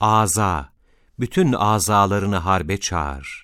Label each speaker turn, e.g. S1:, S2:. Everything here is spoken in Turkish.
S1: Aza, bütün azalarını harbe çağır.